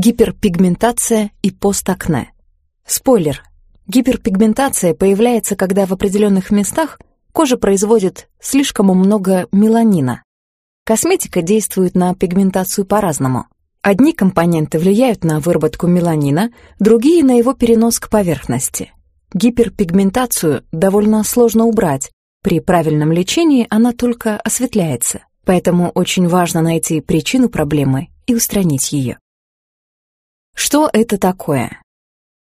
гиперпигментация и постакне. Спойлер. Гиперпигментация появляется, когда в определенных местах кожа производит слишком много меланина. Косметика действует на пигментацию по-разному. Одни компоненты влияют на выработку меланина, другие — на его перенос к поверхности. Гиперпигментацию довольно сложно убрать. При правильном лечении она только осветляется. Поэтому очень важно найти причину проблемы и устранить ее. Что это такое?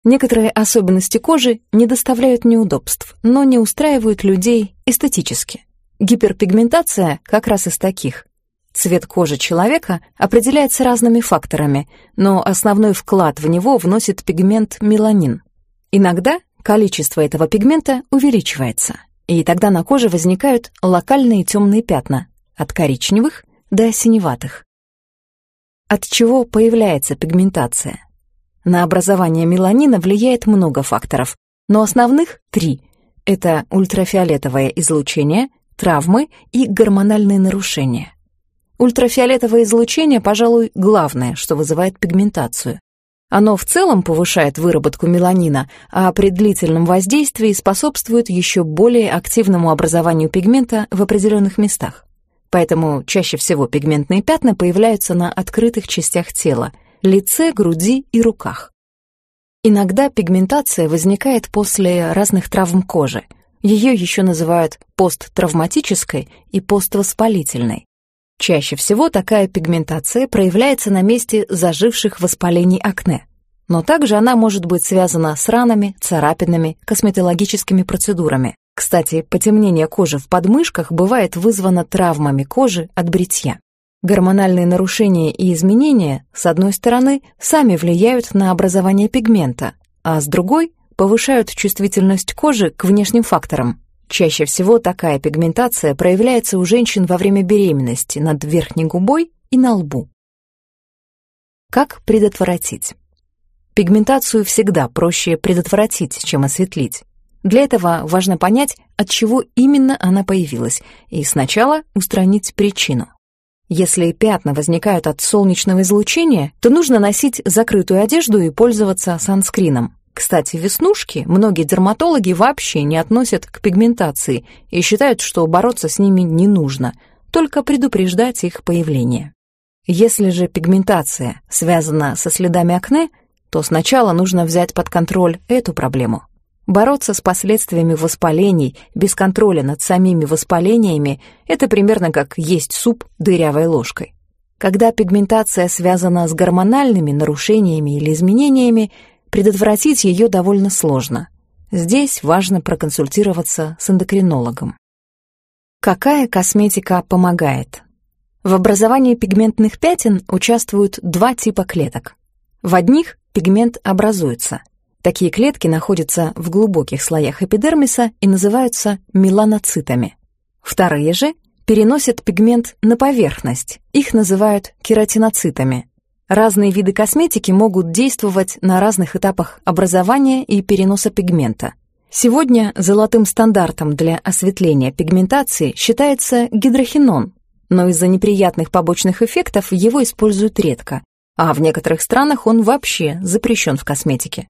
Некоторые особенности кожи не доставляют неудобств, но не устраивают людей эстетически. Гиперпигментация как раз из таких. Цвет кожи человека определяется разными факторами, но основной вклад в него вносит пигмент меланин. Иногда количество этого пигмента увеличивается, и тогда на коже возникают локальные темные пятна, от коричневых до синеватых. От чего появляется пигментация? На образование меланина влияет много факторов, но основных три. Это ультрафиолетовое излучение, травмы и гормональные нарушения. Ультрафиолетовое излучение, пожалуй, главное, что вызывает пигментацию. Оно в целом повышает выработку меланина, а при длительном воздействии способствует еще более активному образованию пигмента в определенных местах. Поэтому чаще всего пигментные пятна появляются на открытых частях тела – лице, груди и руках. Иногда пигментация возникает после разных травм кожи. Ее еще называют посттравматической и поствоспалительной. Чаще всего такая пигментация проявляется на месте заживших воспалений акне. Но также она может быть связана с ранами, царапинами, косметологическими процедурами. Кстати, потемнение кожи в подмышках бывает вызвано травмами кожи от бритья. Гормональные нарушения и изменения, с одной стороны, сами влияют на образование пигмента, а с другой — повышают чувствительность кожи к внешним факторам. Чаще всего такая пигментация проявляется у женщин во время беременности над верхней губой и на лбу. Как предотвратить? Пигментацию всегда проще предотвратить, чем осветлить. Для этого важно понять, от чего именно она появилась, и сначала устранить причину. Если пятна возникают от солнечного излучения, то нужно носить закрытую одежду и пользоваться санскрином. Кстати, веснушки многие дерматологи вообще не относят к пигментации и считают, что бороться с ними не нужно, только предупреждать их появление. Если же пигментация связана со следами акне, то сначала нужно взять под контроль эту проблему. Бороться с последствиями воспалений без контроля над самими воспалениями – это примерно как есть суп дырявой ложкой. Когда пигментация связана с гормональными нарушениями или изменениями, предотвратить ее довольно сложно. Здесь важно проконсультироваться с эндокринологом. Какая косметика помогает? В образовании пигментных пятен участвуют два типа клеток. В одних пигмент образуется, Такие клетки находятся в глубоких слоях эпидермиса и называются меланоцитами. Вторые же переносят пигмент на поверхность, их называют кератиноцитами. Разные виды косметики могут действовать на разных этапах образования и переноса пигмента. Сегодня золотым стандартом для осветления пигментации считается гидрохинон, но из-за неприятных побочных эффектов его используют редко, а в некоторых странах он вообще запрещен в косметике.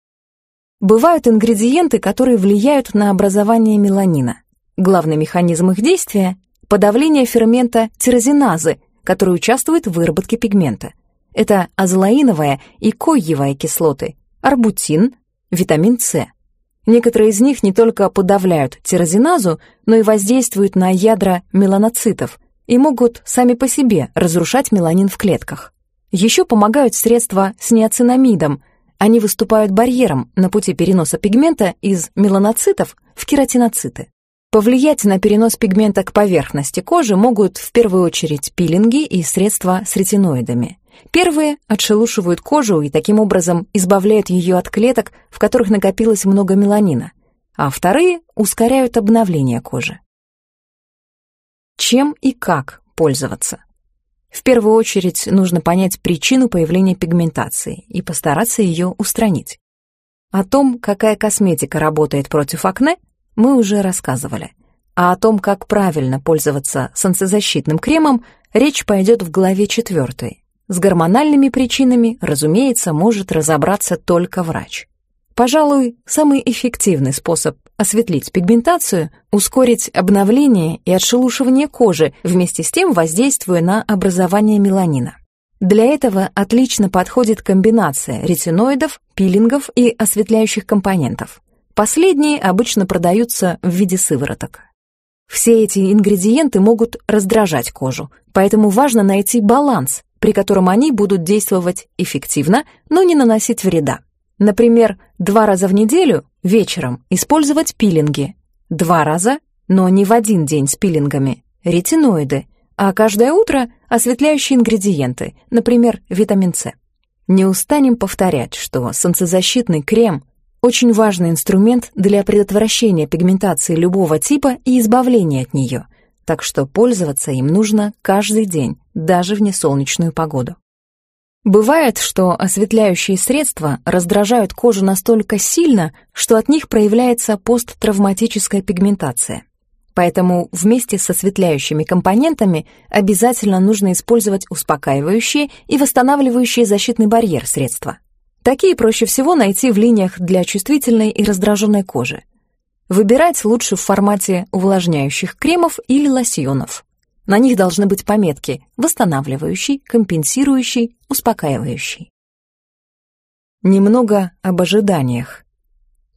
Бывают ингредиенты, которые влияют на образование меланина. Главный механизм их действия – подавление фермента тирозиназы, который участвует в выработке пигмента. Это азолаиновая и койевая кислоты, арбутин, витамин С. Некоторые из них не только подавляют тирозиназу, но и воздействуют на ядра меланоцитов и могут сами по себе разрушать меланин в клетках. Еще помогают средства с неоцинамидом – они выступают барьером на пути переноса пигмента из меланоцитов в кератиноциты. Повлиять на перенос пигмента к поверхности кожи могут в первую очередь пилинги и средства с ретиноидами. Первые отшелушивают кожу и таким образом избавляют ее от клеток, в которых накопилось много меланина, а вторые ускоряют обновление кожи. Чем и как пользоваться? В первую очередь нужно понять причину появления пигментации и постараться ее устранить. О том, какая косметика работает против акне, мы уже рассказывали. А о том, как правильно пользоваться солнцезащитным кремом, речь пойдет в главе 4. С гормональными причинами, разумеется, может разобраться только врач. Пожалуй, самый эффективный способ осветлить пигментацию – ускорить обновление и отшелушивание кожи, вместе с тем воздействуя на образование меланина. Для этого отлично подходит комбинация ретиноидов, пилингов и осветляющих компонентов. Последние обычно продаются в виде сывороток. Все эти ингредиенты могут раздражать кожу, поэтому важно найти баланс, при котором они будут действовать эффективно, но не наносить вреда. Например, два раза в неделю вечером использовать пилинги, два раза, но не в один день с пилингами, ретиноиды, а каждое утро осветляющие ингредиенты, например, витамин С. Не устанем повторять, что солнцезащитный крем – очень важный инструмент для предотвращения пигментации любого типа и избавления от нее – так что пользоваться им нужно каждый день, даже в несолнечную погоду. Бывает, что осветляющие средства раздражают кожу настолько сильно, что от них проявляется посттравматическая пигментация. Поэтому вместе с осветляющими компонентами обязательно нужно использовать успокаивающие и восстанавливающие защитный барьер средства. Такие проще всего найти в линиях для чувствительной и раздраженной кожи. Выбирать лучше в формате увлажняющих кремов или лосьонов. На них должны быть пометки «восстанавливающий», «компенсирующий», «успокаивающий». Немного об ожиданиях.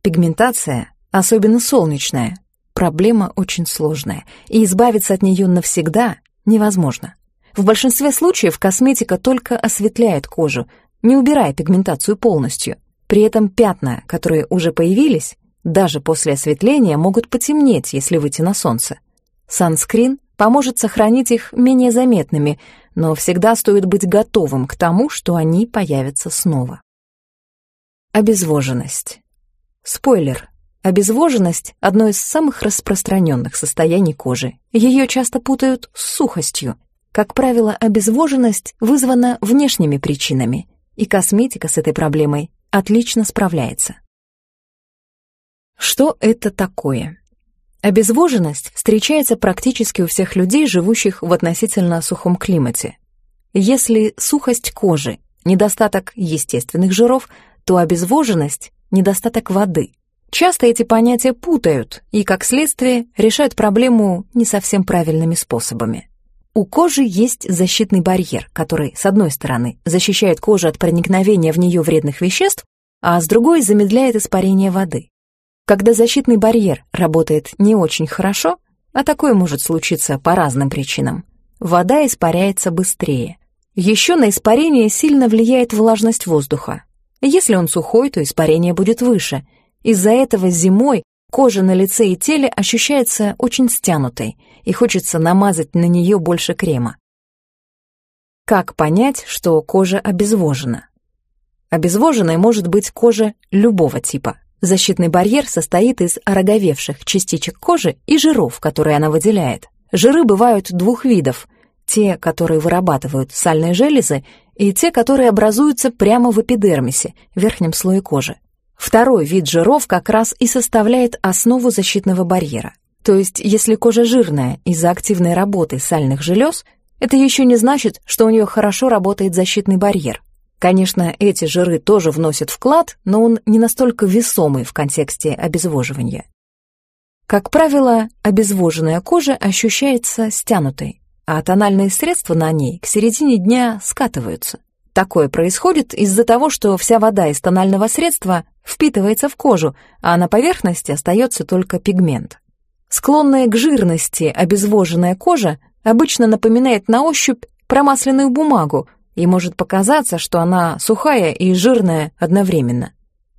Пигментация, особенно солнечная, проблема очень сложная, и избавиться от нее навсегда невозможно. В большинстве случаев косметика только осветляет кожу, не убирая пигментацию полностью. При этом пятна, которые уже появились, даже после осветления могут потемнеть, если выйти на солнце. Санскрин поможет сохранить их менее заметными, но всегда стоит быть готовым к тому, что они появятся снова. Обезвоженность. Спойлер. Обезвоженность – одно из самых распространенных состояний кожи. Ее часто путают с сухостью. Как правило, обезвоженность вызвана внешними причинами, и косметика с этой проблемой отлично справляется. Что это такое? Обезвоженность встречается практически у всех людей, живущих в относительно сухом климате. Если сухость кожи – недостаток естественных жиров, то обезвоженность – недостаток воды. Часто эти понятия путают и, как следствие, решают проблему не совсем правильными способами. У кожи есть защитный барьер, который, с одной стороны, защищает кожу от проникновения в нее вредных веществ, а с другой замедляет испарение воды. Когда защитный барьер работает не очень хорошо, а такое может случиться по разным причинам, вода испаряется быстрее. Еще на испарение сильно влияет влажность воздуха. Если он сухой, то испарение будет выше. Из-за этого зимой кожа на лице и теле ощущается очень стянутой, и хочется намазать на нее больше крема. Как понять, что кожа обезвожена? Обезвоженной может быть кожа любого типа, Защитный барьер состоит из ороговевших частичек кожи и жиров, которые она выделяет. Жиры бывают двух видов. Те, которые вырабатывают сальные железы, и те, которые образуются прямо в эпидермисе, верхнем слое кожи. Второй вид жиров как раз и составляет основу защитного барьера. То есть, если кожа жирная из-за активной работы сальных желез, это еще не значит, что у нее хорошо работает защитный барьер. Конечно, эти жиры тоже вносят вклад, но он не настолько весомый в контексте обезвоживания. Как правило, обезвоженная кожа ощущается стянутой, а тональные средства на ней к середине дня скатываются. Такое происходит из-за того, что вся вода из тонального средства впитывается в кожу, а на поверхности остается только пигмент. Склонная к жирности обезвоженная кожа обычно напоминает на ощупь промасленную бумагу, и может показаться, что она сухая и жирная одновременно.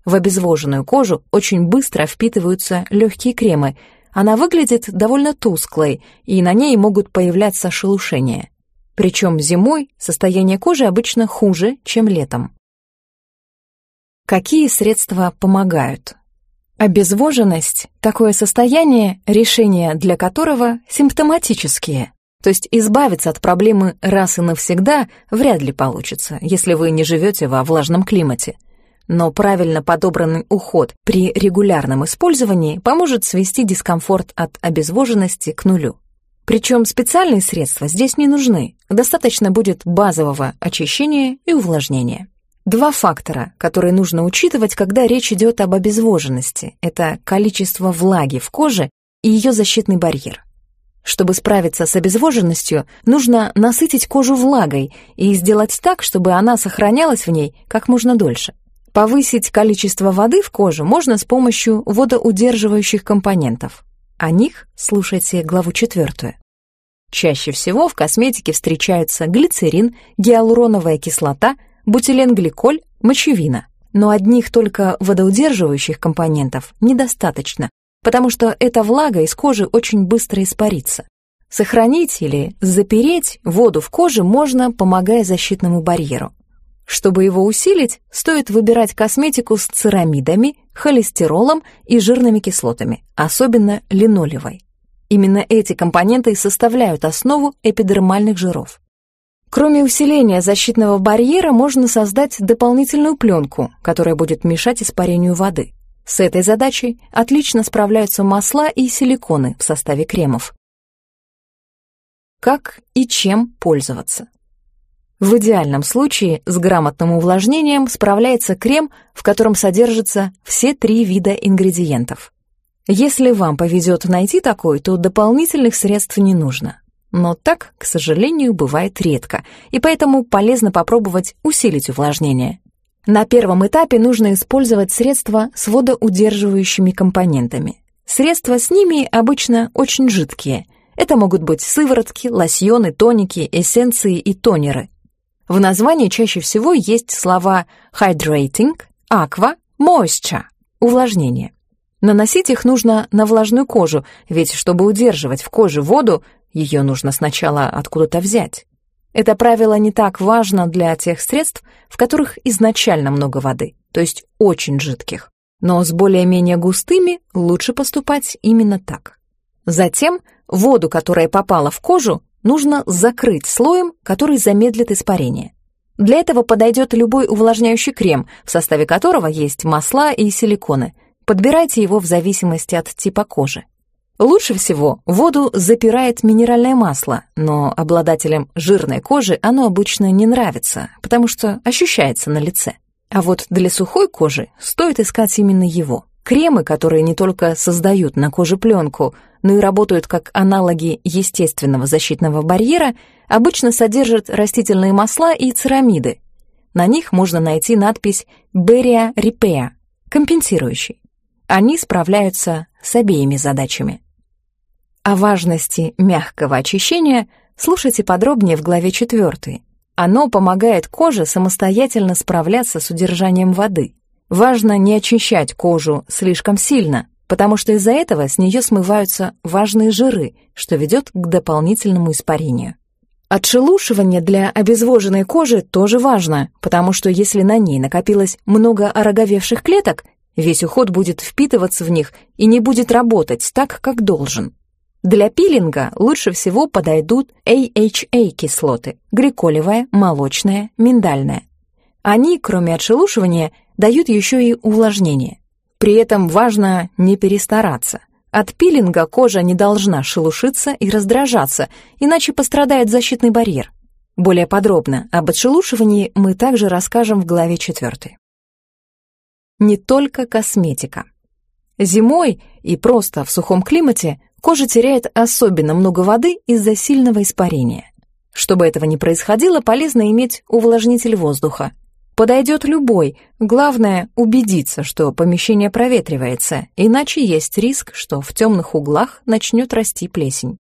В обезвоженную кожу очень быстро впитываются легкие кремы, она выглядит довольно тусклой, и на ней могут появляться шелушения. Причем зимой состояние кожи обычно хуже, чем летом. Какие средства помогают? Обезвоженность – такое состояние, решения для которого симптоматические. То есть избавиться от проблемы раз и навсегда вряд ли получится, если вы не живете во влажном климате. Но правильно подобранный уход при регулярном использовании поможет свести дискомфорт от обезвоженности к нулю. Причем специальные средства здесь не нужны, достаточно будет базового очищения и увлажнения. Два фактора, которые нужно учитывать, когда речь идет об обезвоженности, это количество влаги в коже и ее защитный барьер. Чтобы справиться с обезвоженностью, нужно насытить кожу влагой и сделать так, чтобы она сохранялась в ней как можно дольше. Повысить количество воды в коже можно с помощью водоудерживающих компонентов. О них слушайте главу четвертую. Чаще всего в косметике встречаются глицерин, гиалуроновая кислота, бутиленгликоль, мочевина. Но одних только водоудерживающих компонентов недостаточно, потому что эта влага из кожи очень быстро испарится. Сохранить или запереть воду в коже можно, помогая защитному барьеру. Чтобы его усилить, стоит выбирать косметику с церамидами, холестеролом и жирными кислотами, особенно линолевой. Именно эти компоненты и составляют основу эпидермальных жиров. Кроме усиления защитного барьера, можно создать дополнительную пленку, которая будет мешать испарению воды. С этой задачей отлично справляются масла и силиконы в составе кремов. Как и чем пользоваться? В идеальном случае с грамотным увлажнением справляется крем, в котором содержатся все три вида ингредиентов. Если вам повезет найти такой, то дополнительных средств не нужно. Но так, к сожалению, бывает редко, и поэтому полезно попробовать усилить увлажнение. На первом этапе нужно использовать средства с водоудерживающими компонентами. Средства с ними обычно очень жидкие. Это могут быть сыворотки, лосьоны, тоники, эссенции и тонеры. В названии чаще всего есть слова hydrating, aqua, moisture – увлажнение. Наносить их нужно на влажную кожу, ведь чтобы удерживать в коже воду, ее нужно сначала откуда-то взять. Это правило не так важно для тех средств, в которых изначально много воды, то есть очень жидких. Но с более-менее густыми лучше поступать именно так. Затем воду, которая попала в кожу, нужно закрыть слоем, который замедлит испарение. Для этого подойдет любой увлажняющий крем, в составе которого есть масла и силиконы. Подбирайте его в зависимости от типа кожи. Лучше всего воду запирает минеральное масло, но обладателям жирной кожи оно обычно не нравится, потому что ощущается на лице. А вот для сухой кожи стоит искать именно его. Кремы, которые не только создают на коже пленку, но и работают как аналоги естественного защитного барьера, обычно содержат растительные масла и церамиды. На них можно найти надпись «Beria Repair» — компенсирующий. Они справляются с обеими задачами. О важности мягкого очищения слушайте подробнее в главе 4. Оно помогает коже самостоятельно справляться с удержанием воды. Важно не очищать кожу слишком сильно, потому что из-за этого с нее смываются важные жиры, что ведет к дополнительному испарению. Отшелушивание для обезвоженной кожи тоже важно, потому что если на ней накопилось много ороговевших клеток, весь уход будет впитываться в них и не будет работать так, как должен. Для пилинга лучше всего подойдут AHA-кислоты – гликолевая, молочная, миндальная. Они, кроме отшелушивания, дают еще и увлажнение. При этом важно не перестараться. От пилинга кожа не должна шелушиться и раздражаться, иначе пострадает защитный барьер. Более подробно об отшелушивании мы также расскажем в главе 4. Не только косметика. Зимой и просто в сухом климате Кожа теряет особенно много воды из-за сильного испарения. Чтобы этого не происходило, полезно иметь увлажнитель воздуха. Подойдет любой, главное убедиться, что помещение проветривается, иначе есть риск, что в темных углах начнет расти плесень.